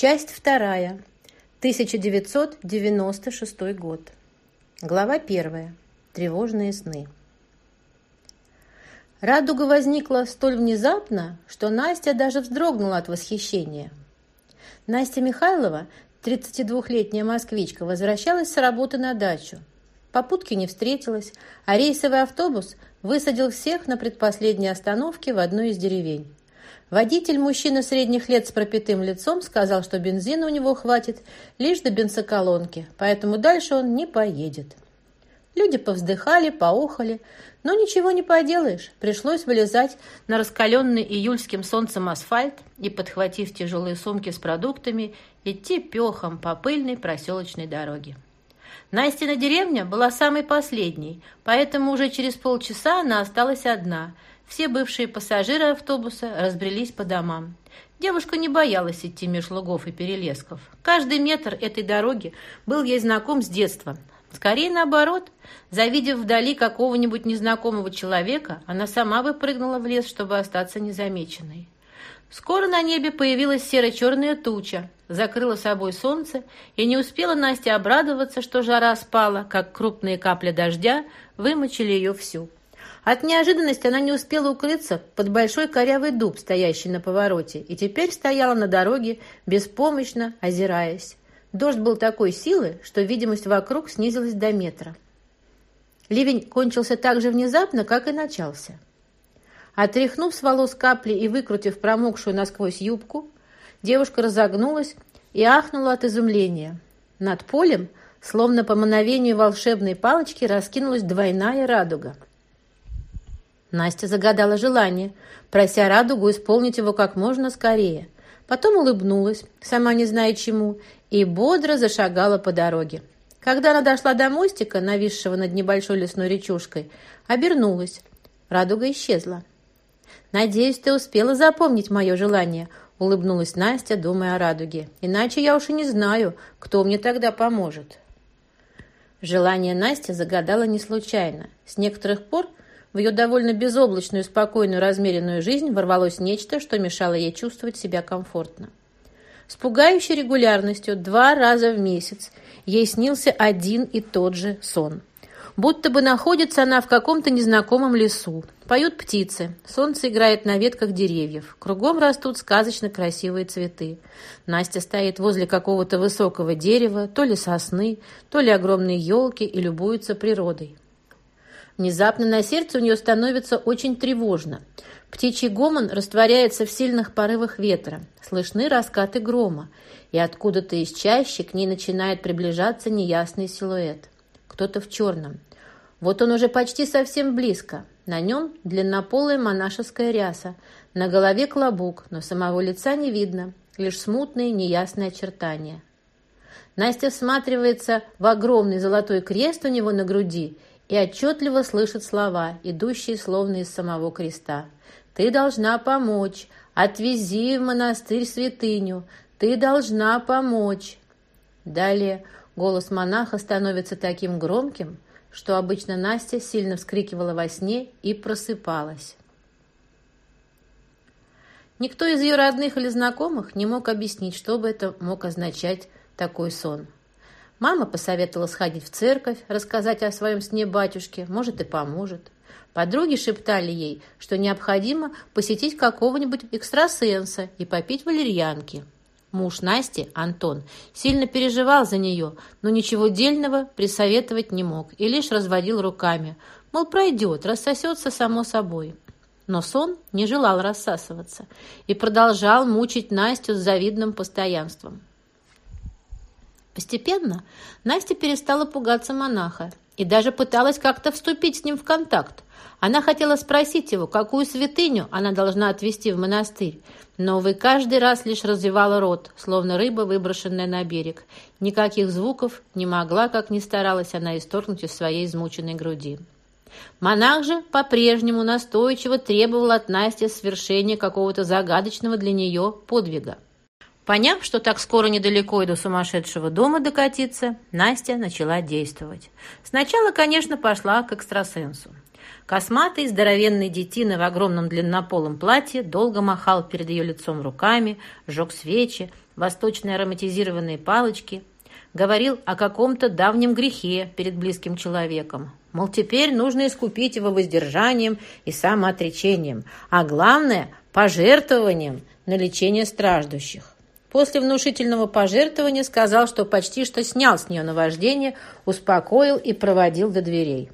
Часть вторая. 1996 год. Глава первая. Тревожные сны. Радуга возникла столь внезапно, что Настя даже вздрогнула от восхищения. Настя Михайлова, 32-летняя москвичка, возвращалась с работы на дачу. Попутки не встретилась, а рейсовый автобус высадил всех на предпоследней остановке в одной из деревень. Водитель, мужчина средних лет с пропитым лицом, сказал, что бензина у него хватит лишь до бензоколонки, поэтому дальше он не поедет. Люди повздыхали, поохали, но ничего не поделаешь. Пришлось вылезать на раскаленный июльским солнцем асфальт и, подхватив тяжелые сумки с продуктами, идти пехом по пыльной проселочной дороге. Настина деревня была самой последней, поэтому уже через полчаса она осталась одна – все бывшие пассажиры автобуса разбрелись по домам. Девушка не боялась идти меж лугов и перелесков. Каждый метр этой дороги был ей знаком с детства. Скорее наоборот, завидев вдали какого-нибудь незнакомого человека, она сама выпрыгнула в лес, чтобы остаться незамеченной. Скоро на небе появилась серо-черная туча, закрыла собой солнце, и не успела Настя обрадоваться, что жара спала, как крупные капли дождя вымочили ее всю. От неожиданности она не успела укрыться под большой корявый дуб, стоящий на повороте, и теперь стояла на дороге, беспомощно озираясь. Дождь был такой силы, что видимость вокруг снизилась до метра. Ливень кончился так же внезапно, как и начался. Отряхнув с волос капли и выкрутив промокшую насквозь юбку, девушка разогнулась и ахнула от изумления. Над полем, словно по мановению волшебной палочки, раскинулась двойная радуга – Настя загадала желание, прося радугу исполнить его как можно скорее. Потом улыбнулась, сама не зная чему, и бодро зашагала по дороге. Когда она дошла до мостика, нависшего над небольшой лесной речушкой, обернулась. Радуга исчезла. «Надеюсь, ты успела запомнить мое желание», — улыбнулась Настя, думая о радуге. «Иначе я уж и не знаю, кто мне тогда поможет». Желание Настя загадала не случайно. С некоторых пор в ее довольно безоблачную, спокойную, размеренную жизнь ворвалось нечто, что мешало ей чувствовать себя комфортно. С пугающей регулярностью два раза в месяц ей снился один и тот же сон. Будто бы находится она в каком-то незнакомом лесу. Поют птицы, солнце играет на ветках деревьев, кругом растут сказочно красивые цветы. Настя стоит возле какого-то высокого дерева, то ли сосны, то ли огромной елки и любуется природой. Внезапно на сердце у нее становится очень тревожно. Птичий гомон растворяется в сильных порывах ветра. Слышны раскаты грома, и откуда-то из чащи к ней начинает приближаться неясный силуэт. Кто-то в черном. Вот он уже почти совсем близко. На нем длиннополая монашеская ряса, на голове клобук, но самого лица не видно, лишь смутные неясные очертания. Настя всматривается в огромный золотой крест у него на груди и отчетливо слышит слова, идущие словно из самого креста. «Ты должна помочь! Отвези в монастырь святыню! Ты должна помочь!» Далее голос монаха становится таким громким, что обычно Настя сильно вскрикивала во сне и просыпалась. Никто из ее родных или знакомых не мог объяснить, что бы это мог означать такой сон. Мама посоветовала сходить в церковь, рассказать о своем сне батюшке, может и поможет. Подруги шептали ей, что необходимо посетить какого-нибудь экстрасенса и попить валерьянки. Муж Насти, Антон, сильно переживал за нее, но ничего дельного присоветовать не мог и лишь разводил руками. Мол, пройдет, рассосется само собой. Но сон не желал рассасываться и продолжал мучить Настю с завидным постоянством. Постепенно Настя перестала пугаться монаха и даже пыталась как-то вступить с ним в контакт. Она хотела спросить его, какую святыню она должна отвезти в монастырь, но, увы, каждый раз лишь развивала рот, словно рыба, выброшенная на берег. Никаких звуков не могла, как ни старалась она исторгнуть из своей измученной груди. Монах же по-прежнему настойчиво требовал от Насти свершения какого-то загадочного для нее подвига. Поняв, что так скоро недалеко и до сумасшедшего дома докатиться, Настя начала действовать. Сначала, конечно, пошла к экстрасенсу. Косматый, здоровенный детина в огромном длиннополом платье долго махал перед ее лицом руками, жег свечи, восточные ароматизированные палочки, говорил о каком-то давнем грехе перед близким человеком. Мол, теперь нужно искупить его воздержанием и самоотречением, а главное – пожертвованием на лечение страждущих. После внушительного пожертвования сказал, что почти что снял с нее наваждение, успокоил и проводил до дверей.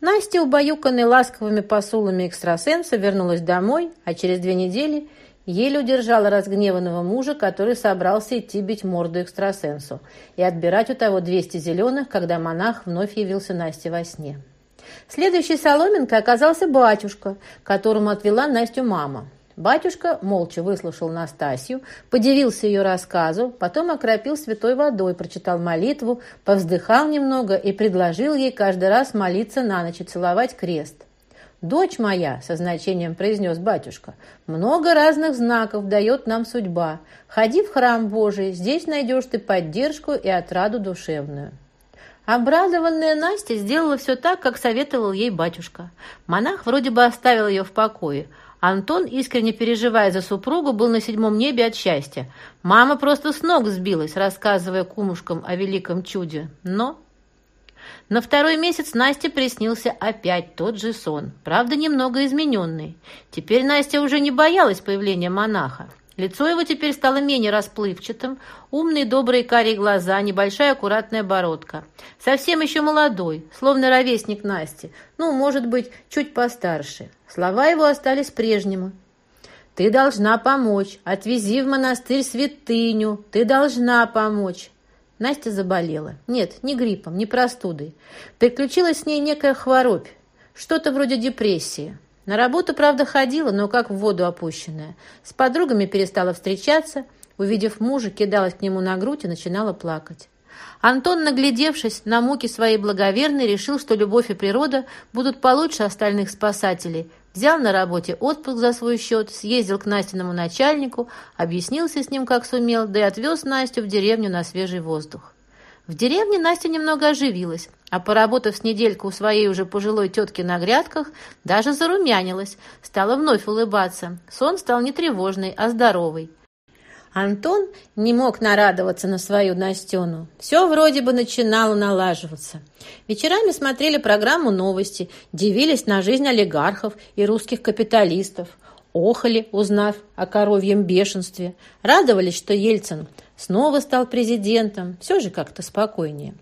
Настя, убаюканная ласковыми посулами экстрасенса, вернулась домой, а через две недели еле удержала разгневанного мужа, который собрался идти бить морду экстрасенсу и отбирать у того 200 зеленых, когда монах вновь явился Насте во сне. Следующей соломинкой оказался батюшка, которому отвела Настю мама. Батюшка молча выслушал Настасью, подивился ее рассказу, потом окропил святой водой, прочитал молитву, повздыхал немного и предложил ей каждый раз молиться на ночь и целовать крест. «Дочь моя», — со значением произнес батюшка, — «много разных знаков дает нам судьба. Ходи в храм Божий, здесь найдешь ты поддержку и отраду душевную». Обрадованная Настя сделала все так, как советовал ей батюшка. Монах вроде бы оставил ее в покое — Антон, искренне переживая за супругу, был на седьмом небе от счастья. Мама просто с ног сбилась, рассказывая кумушкам о великом чуде. Но на второй месяц Насте приснился опять тот же сон, правда, немного измененный. Теперь Настя уже не боялась появления монаха. Лицо его теперь стало менее расплывчатым, умные добрые карие глаза, небольшая аккуратная бородка. Совсем еще молодой, словно ровесник Насти, ну, может быть, чуть постарше. Слова его остались прежними. «Ты должна помочь, отвези в монастырь святыню, ты должна помочь». Настя заболела. Нет, не гриппом, не простудой. Приключилась с ней некая хворобь, что-то вроде депрессии. На работу, правда, ходила, но как в воду опущенная. С подругами перестала встречаться, увидев мужа, кидалась к нему на грудь и начинала плакать. Антон, наглядевшись на муки своей благоверной, решил, что любовь и природа будут получше остальных спасателей. Взял на работе отпуск за свой счет, съездил к Настиному начальнику, объяснился с ним, как сумел, да и отвез Настю в деревню на свежий воздух. В деревне Настя немного оживилась, а поработав с недельку у своей уже пожилой тетки на грядках, даже зарумянилась, стала вновь улыбаться. Сон стал не тревожный, а здоровый. Антон не мог нарадоваться на свою Настену. Все вроде бы начинало налаживаться. Вечерами смотрели программу новости, дивились на жизнь олигархов и русских капиталистов, охали, узнав о коровьем бешенстве, радовались, что Ельцин снова стал президентом, все же как-то спокойнее.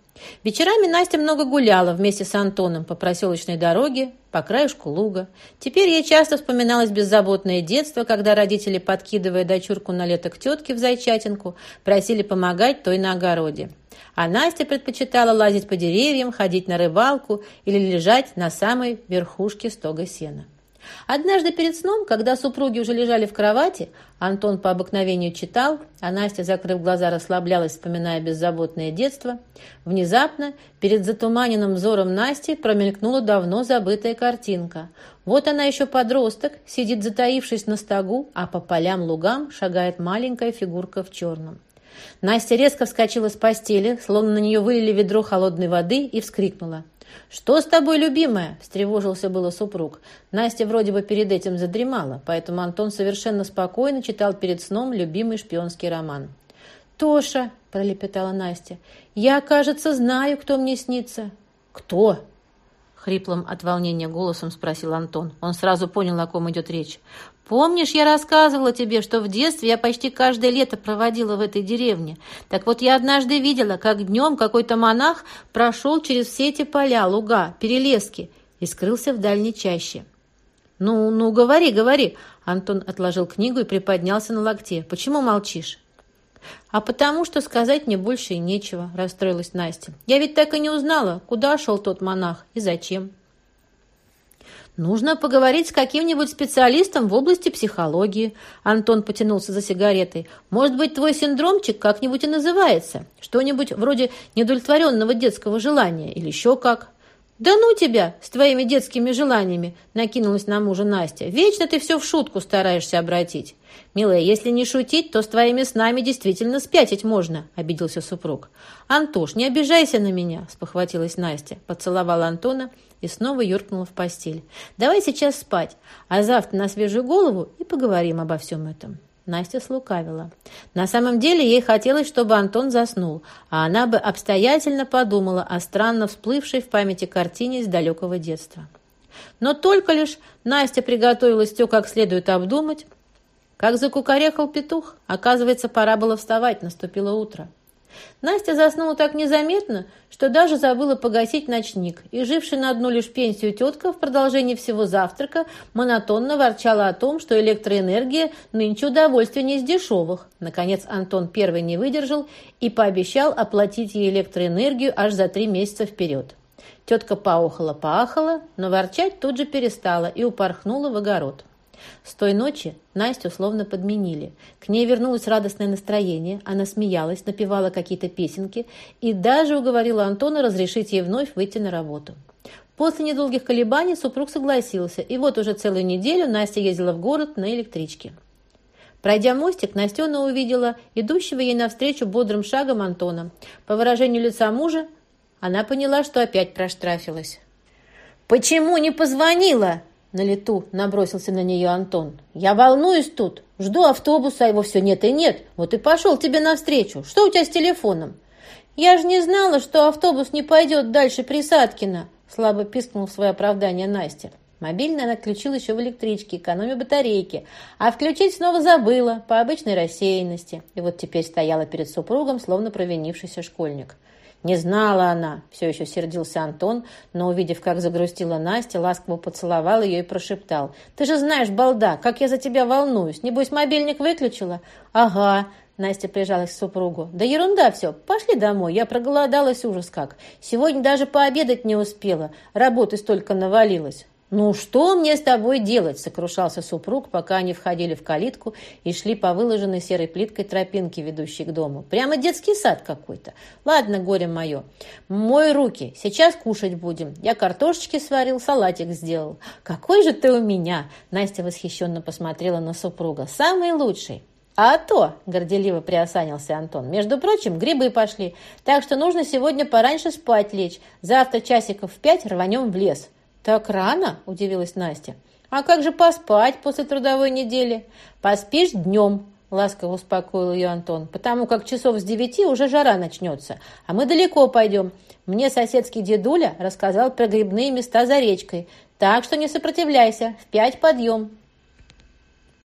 Вечерами Настя много гуляла вместе с Антоном по проселочной дороге, по краешку луга. Теперь ей часто вспоминалось беззаботное детство, когда родители, подкидывая дочурку на лето к тетке в Зайчатинку, просили помогать той на огороде. А Настя предпочитала лазить по деревьям, ходить на рыбалку или лежать на самой верхушке стога сена. Однажды перед сном, когда супруги уже лежали в кровати, Антон по обыкновению читал, а Настя, закрыв глаза, расслаблялась, вспоминая беззаботное детство. Внезапно перед затуманенным взором Насти промелькнула давно забытая картинка. Вот она еще подросток, сидит затаившись на стогу, а по полям-лугам шагает маленькая фигурка в черном. Настя резко вскочила с постели, словно на нее вылили ведро холодной воды, и вскрикнула. «Что с тобой, любимая?» – встревожился было супруг. Настя вроде бы перед этим задремала, поэтому Антон совершенно спокойно читал перед сном любимый шпионский роман. «Тоша!» – пролепетала Настя. «Я, кажется, знаю, кто мне снится». «Кто?» Хриплым от волнения голосом спросил Антон. Он сразу понял, о ком идет речь. «Помнишь, я рассказывала тебе, что в детстве я почти каждое лето проводила в этой деревне? Так вот, я однажды видела, как днем какой-то монах прошел через все эти поля, луга, перелески и скрылся в дальней чаще». «Ну, ну, говори, говори!» Антон отложил книгу и приподнялся на локте. «Почему молчишь?» «А потому что сказать мне больше и нечего», – расстроилась Настя. «Я ведь так и не узнала, куда шел тот монах и зачем». «Нужно поговорить с каким-нибудь специалистом в области психологии», – Антон потянулся за сигаретой. «Может быть, твой синдромчик как-нибудь и называется? Что-нибудь вроде недовлетворенного детского желания или еще как?» «Да ну тебя с твоими детскими желаниями!» – накинулась на мужа Настя. «Вечно ты все в шутку стараешься обратить». «Милая, если не шутить, то с твоими снами действительно спятить можно», – обиделся супруг. «Антош, не обижайся на меня», – спохватилась Настя, поцеловала Антона и снова юркнула в постель. «Давай сейчас спать, а завтра на свежую голову и поговорим обо всем этом». Настя слукавила. На самом деле ей хотелось, чтобы Антон заснул, а она бы обстоятельно подумала о странно всплывшей в памяти картине из далекого детства. Но только лишь Настя приготовилась все как следует обдумать, как закукарекал петух. Оказывается, пора было вставать, наступило утро. Настя заснула так незаметно, что даже забыла погасить ночник, и жившая на одну лишь пенсию тетка в продолжении всего завтрака монотонно ворчала о том, что электроэнергия нынче удовольствие не из дешевых. Наконец Антон первый не выдержал и пообещал оплатить ей электроэнергию аж за три месяца вперед. Тетка поохала-поахала, но ворчать тут же перестала и упорхнула в огород. С той ночи Настю словно подменили. К ней вернулось радостное настроение, она смеялась, напевала какие-то песенки и даже уговорила Антона разрешить ей вновь выйти на работу. После недолгих колебаний супруг согласился, и вот уже целую неделю Настя ездила в город на электричке. Пройдя мостик, Настена увидела идущего ей навстречу бодрым шагом Антона. По выражению лица мужа, она поняла, что опять проштрафилась. «Почему не позвонила?» На лету набросился на нее Антон. «Я волнуюсь тут. Жду автобуса, его все нет и нет. Вот и пошел тебе навстречу. Что у тебя с телефоном?» «Я же не знала, что автобус не пойдет дальше Присадкина», слабо пискнул в свое оправдание Настя. Мобильный она отключила еще в электричке, экономя батарейки, а включить снова забыла по обычной рассеянности. И вот теперь стояла перед супругом, словно провинившийся школьник. Не знала она, все еще сердился Антон, но, увидев, как загрустила Настя, ласково поцеловал ее и прошептал. «Ты же знаешь, балда, как я за тебя волнуюсь. Небось, мобильник выключила?» «Ага», Настя прижалась к супругу. «Да ерунда все. Пошли домой. Я проголодалась ужас как. Сегодня даже пообедать не успела. Работы столько навалилось». «Ну что мне с тобой делать?» – сокрушался супруг, пока они входили в калитку и шли по выложенной серой плиткой тропинке, ведущей к дому. «Прямо детский сад какой-то. Ладно, горе мое. Мой руки. Сейчас кушать будем. Я картошечки сварил, салатик сделал. Какой же ты у меня!» Настя восхищенно посмотрела на супруга. «Самый лучший». «А то!» – горделиво приосанился Антон. «Между прочим, грибы пошли, так что нужно сегодня пораньше спать лечь. Завтра часиков в пять рванем в лес». «Так рано?» – удивилась Настя. «А как же поспать после трудовой недели?» «Поспишь днем», – ласково успокоил ее Антон, «потому как часов с девяти уже жара начнется, а мы далеко пойдем. Мне соседский дедуля рассказал про грибные места за речкой, так что не сопротивляйся, в пять подъем».